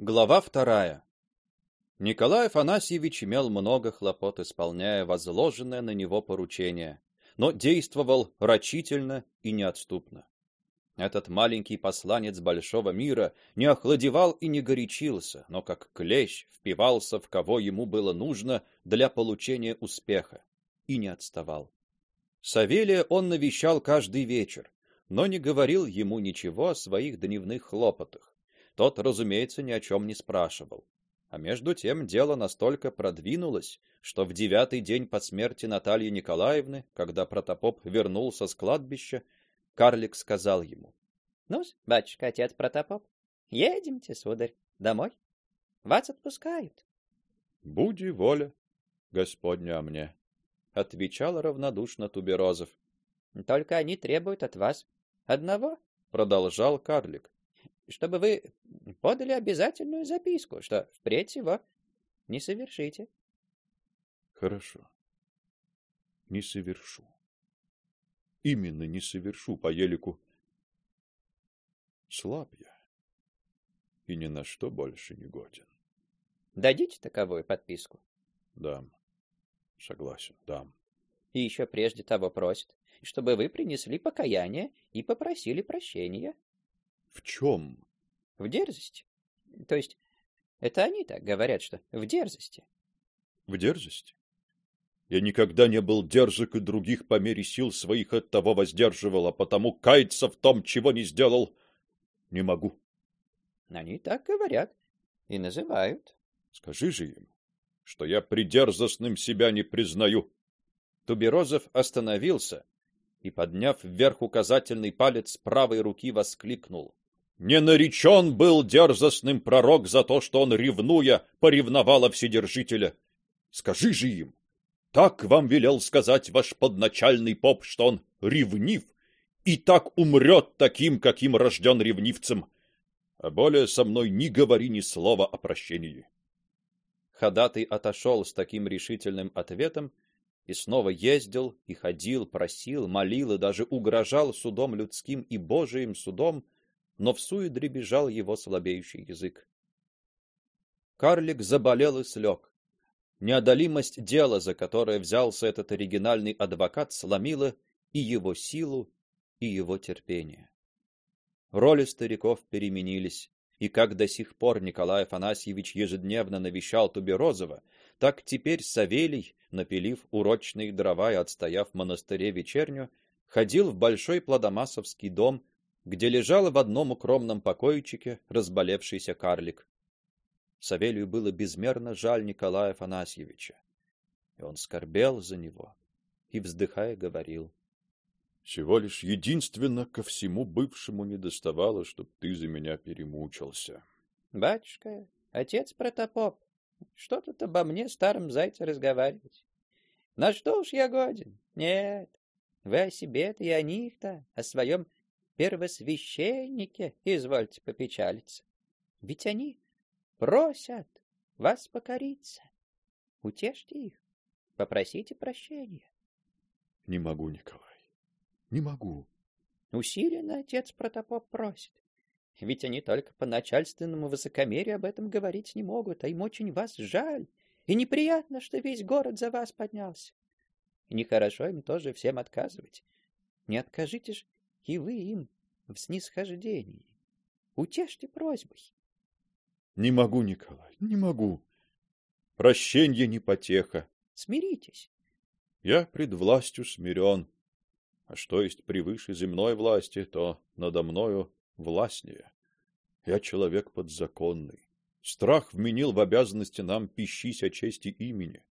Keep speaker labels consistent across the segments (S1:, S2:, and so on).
S1: Глава вторая. Николай Афанасьевич имел много хлопот, исполняя возложенное на него поручение, но действовал рачительно и неотступно. Этот маленький посланец большого мира не охладевал и не горячился, но как клещ впивался в кого ему было нужно для получения успеха и не отставал. Савелия он навещал каждый вечер, но не говорил ему ничего о своих дневных хлопотах тот, разумеется, ни о чем не спрашивал. А между тем дело настолько продвинулось, что в девятый день по смерти Натальи Николаевны, когда протопоп вернулся с кладбища, карлик сказал ему:
S2: "Ну, батюшка, отец протопоп, едемте, сударь, домой. Вас отпускают".
S1: "Буди воля Господня мне", отвечал равнодушно Туберозов.
S2: "Только они требуют от вас одного", продолжал карлик чтобы вы подали обязательную записку, что впредь его не совершите.
S3: Хорошо. Не совершу. Именно не совершу по елику. Слаб я. И ни на что больше не годен.
S2: Дадите таковую подписку?
S3: Дам. Согласен, дам.
S2: И еще прежде того просит, чтобы вы принесли покаяние и попросили прощения.
S3: В чем?
S2: В дерзости. То есть это они так говорят, что в дерзости.
S3: В дерзости? Я никогда не был дерзок и других по мере сил своих от того воздерживал, а потому каяться в том, чего не сделал, не могу.
S2: Они так говорят и называют.
S3: Скажи же им, что я придерзостным себя не признаю.
S1: Туберозов остановился и, подняв вверх указательный палец правой руки, воскликнул:
S3: не наречен был дерзостным пророк за то, что он ревнуя поревновал вседержителя. Скажи же им, так вам велел сказать ваш подначальный поп, что он ревнив и так умрет таким, каким рожден ревнивцем. А более со мной не говори ни слова о прощении.
S1: Ходатай отошел с таким решительным ответом и снова ездил и ходил, просил, молил и даже угрожал судом людским и Божиим судом, но в суе дребезжал его слабеющий язык. Карлик заболел и слег. Неодолимость дела, за которое взялся этот оригинальный адвокат, сломила и его силу, и его терпение. Роли стариков переменились, и как до сих пор Николай Афанасьевич ежедневно навещал Туберозова, так теперь Савелий, напилив урочные дрова и отстояв в монастыре вечерню, ходил в большой плодомасовский дом где лежал в одном укромном покойчике разболевшийся карлик. Савелию было безмерно жаль Николая Афанасьевича, и он скорбел за него и вздыхая говорил:
S3: всего лишь единственно ко всему бывшему не доставало, чтоб ты за меня перемучился.
S2: Батюшка, отец протопоп, что тут обо мне старом зайце разговаривать? На что уж я годен? Нет. Вы о себе-то и о них-то, о своем первосвященнике извольте попечалиться. Ведь они просят вас покориться. Утешьте их, попросите прощения.
S3: Не могу, Николай. Не могу.
S2: Усиленно отец протопоп просит. Ведь они только по начальственному высокомерию об этом говорить не могут, а им очень вас жаль. И неприятно, что весь город за вас поднялся. И нехорошо им тоже всем отказывать. Не откажите ж и вы им в снисхождении. Утешьте просьбой.
S3: Не могу, Николай, не могу. Прощенье не потеха.
S2: Смиритесь.
S3: Я пред властью смирен. А что есть превыше земной власти, то надо мною властнее. Я человек подзаконный. Страх вменил в обязанности нам пищись о чести имени.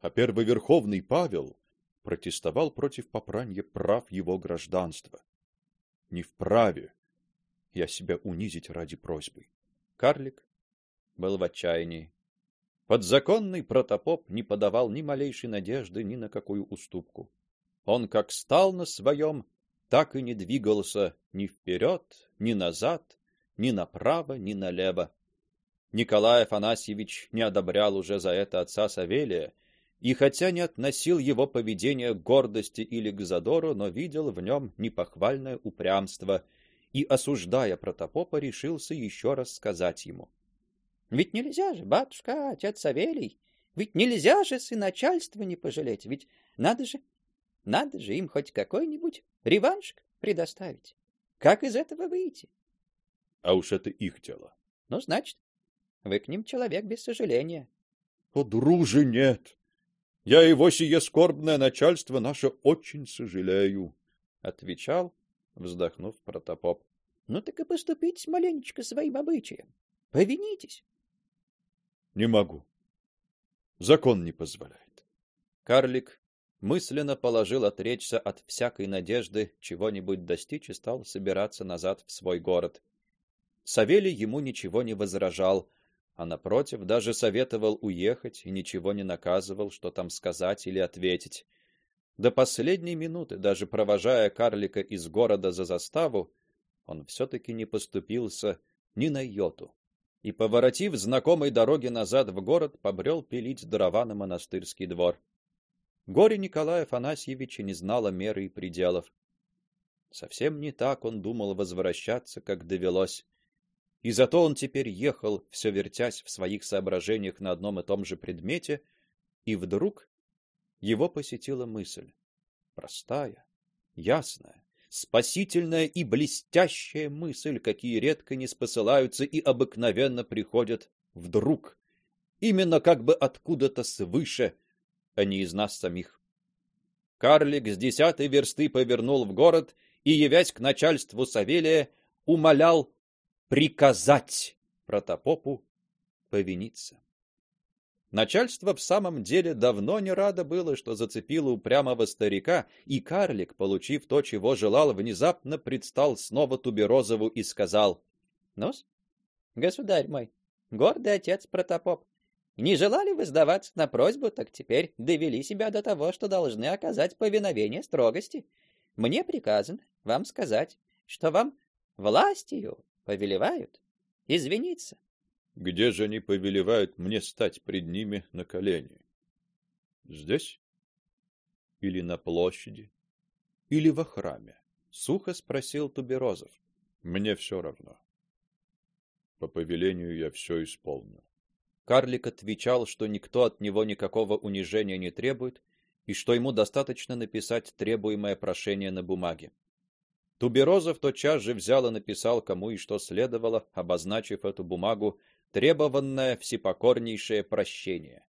S3: А первый верховный Павел протестовал против попрания прав его гражданства не вправе я себя унизить ради просьбы.
S1: Карлик был в отчаянии. Подзаконный протопоп не подавал ни малейшей надежды ни на какую уступку. Он как стал на своем, так и не двигался ни вперед, ни назад, ни направо, ни налево. Николай Афанасьевич не одобрял уже за это отца Савелия, и хотя не относил его поведение к гордости или к задору, но видел в нем непохвальное упрямство и осуждая протопопа, решился еще раз сказать ему:
S2: Ведь нельзя же, батюшка, отец Савелий, ведь нельзя же и начальства не пожалеть, ведь надо же, надо же им хоть какой-нибудь реваншик предоставить. Как из этого выйти?
S3: А уж это их дело.
S2: Ну, значит, вы к ним человек без сожаления.
S3: О, друже, нет. Я его сие скорбное начальство наше очень сожалею, отвечал, вздохнув протопоп.
S2: Ну так и поступите маленечко своим обычаем. Повинитесь.
S3: Не могу. Закон не позволяет.
S1: Карлик мысленно положил отречься от всякой надежды чего-нибудь достичь и стал собираться назад в свой город. Савелий ему ничего не возражал, а напротив даже советовал уехать и ничего не наказывал, что там сказать или ответить. До последней минуты, даже провожая карлика из города за заставу, он все таки не поступился ни на йоту. И поворотив знакомой дороги назад в город, побрел пилить дрова на монастырский двор. Горе Николая Афанасьевича не знало меры и пределов. Совсем не так он думал возвращаться, как довелось. И зато он теперь ехал, все вертясь в своих соображениях на одном и том же предмете, и вдруг его посетила мысль, простая, ясная, спасительная и блестящая мысль, какие редко не спосылаются и обыкновенно приходят вдруг, именно как бы откуда-то свыше, а не из нас самих. Карлик с десятой версты повернул в город и, явясь к начальству Савелия, умолял приказать протопопу повиниться. Начальство в самом деле давно не радо было, что зацепило упрямого старика, и карлик, получив то, чего желал, внезапно предстал снова Туберозову и сказал:
S2: "Ну-с, государь мой, гордый отец протопоп, не желали вы сдаваться на просьбу, так теперь довели себя до того, что должны оказать повиновение строгости. Мне приказано вам сказать, что вам властью повелевают извиниться.
S3: Где же они повелевают мне стать пред ними на колени? Здесь? Или на площади? Или во храме? Сухо спросил Туберозов. Мне все равно. По повелению я все исполню.
S1: Карлик отвечал, что никто от него никакого унижения не требует и что ему достаточно написать требуемое прошение на бумаге. Туберозов тотчас же взял и написал, кому и что следовало, обозначив эту бумагу требованное всепокорнейшее прощение.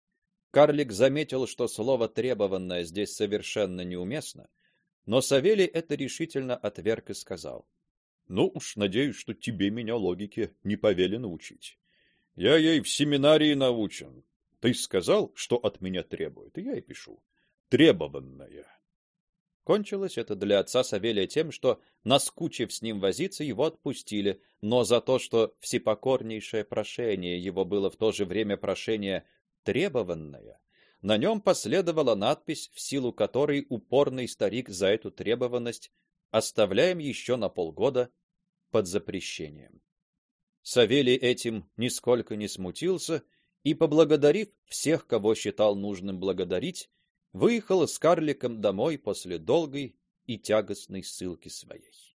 S1: Карлик заметил, что слово требованное здесь совершенно неуместно, но Савелий это решительно отверг и сказал:
S3: "Ну уж надеюсь, что тебе меня логике не повелено учить. Я ей в семинарии научен. Ты сказал, что от меня требуют, и я и пишу: требованное".
S1: Кончилось это для отца Савелия тем, что, наскучив с ним возиться, его отпустили, но за то, что всепокорнейшее прошение его было в то же время прошение требованное, на нем последовала надпись, в силу которой упорный старик за эту требованность оставляем еще на полгода под запрещением. Савелий этим нисколько не смутился и, поблагодарив всех, кого считал нужным благодарить, выехал с карликом домой после долгой и тягостной ссылки своей.